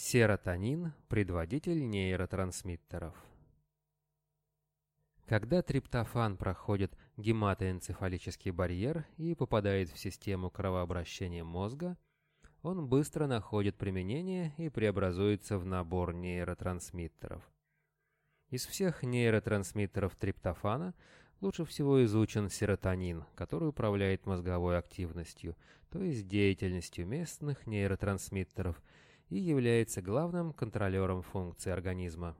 Серотонин – предводитель нейротрансмиттеров. Когда триптофан проходит гематоэнцефалический барьер и попадает в систему кровообращения мозга, он быстро находит применение и преобразуется в набор нейротрансмиттеров. Из всех нейротрансмиттеров триптофана лучше всего изучен серотонин, который управляет мозговой активностью, то есть деятельностью местных нейротрансмиттеров – и является главным контролером функций организма.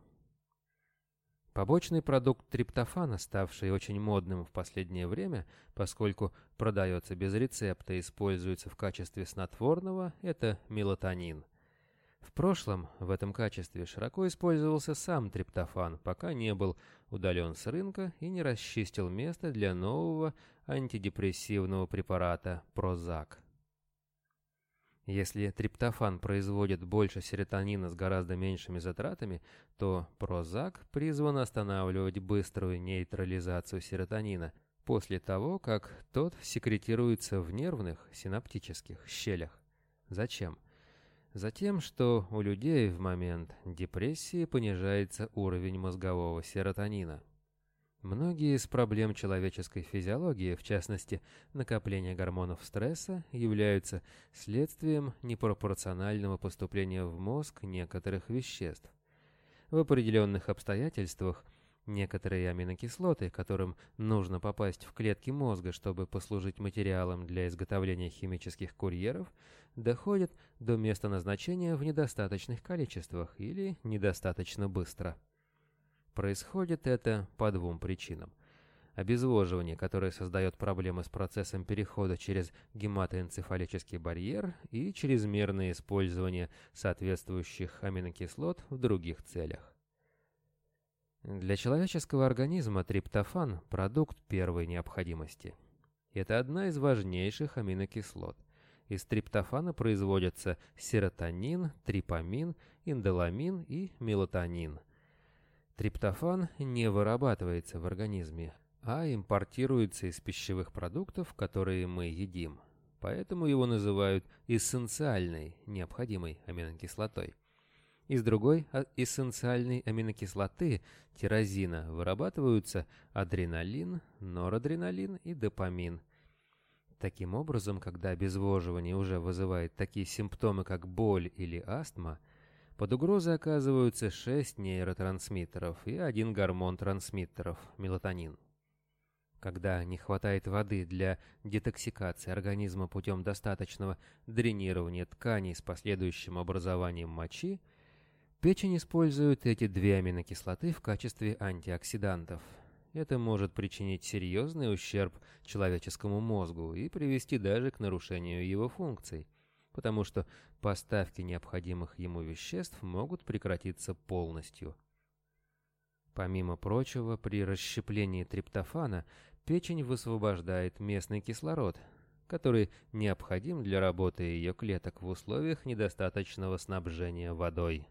Побочный продукт триптофана, ставший очень модным в последнее время, поскольку продается без рецепта и используется в качестве снотворного, это мелатонин. В прошлом в этом качестве широко использовался сам триптофан, пока не был удален с рынка и не расчистил место для нового антидепрессивного препарата Прозак. Если триптофан производит больше серотонина с гораздо меньшими затратами, то Прозак призван останавливать быструю нейтрализацию серотонина после того, как тот секретируется в нервных синаптических щелях. Зачем? Затем, что у людей в момент депрессии понижается уровень мозгового серотонина. Многие из проблем человеческой физиологии, в частности, накопление гормонов стресса, являются следствием непропорционального поступления в мозг некоторых веществ. В определенных обстоятельствах некоторые аминокислоты, которым нужно попасть в клетки мозга, чтобы послужить материалом для изготовления химических курьеров, доходят до места назначения в недостаточных количествах или недостаточно быстро. Происходит это по двум причинам. Обезвоживание, которое создает проблемы с процессом перехода через гематоэнцефалический барьер и чрезмерное использование соответствующих аминокислот в других целях. Для человеческого организма триптофан – продукт первой необходимости. Это одна из важнейших аминокислот. Из триптофана производятся серотонин, трипамин, индоламин и мелатонин – Триптофан не вырабатывается в организме, а импортируется из пищевых продуктов, которые мы едим. Поэтому его называют эссенциальной, необходимой аминокислотой. Из другой а, эссенциальной аминокислоты, тирозина, вырабатываются адреналин, норадреналин и допамин. Таким образом, когда обезвоживание уже вызывает такие симптомы, как боль или астма, под угрозой оказываются шесть нейротрансмиттеров и один гормон трансмиттеров – мелатонин. Когда не хватает воды для детоксикации организма путем достаточного дренирования тканей с последующим образованием мочи, печень использует эти две аминокислоты в качестве антиоксидантов. Это может причинить серьезный ущерб человеческому мозгу и привести даже к нарушению его функций – потому что поставки необходимых ему веществ могут прекратиться полностью. Помимо прочего, при расщеплении триптофана печень высвобождает местный кислород, который необходим для работы ее клеток в условиях недостаточного снабжения водой.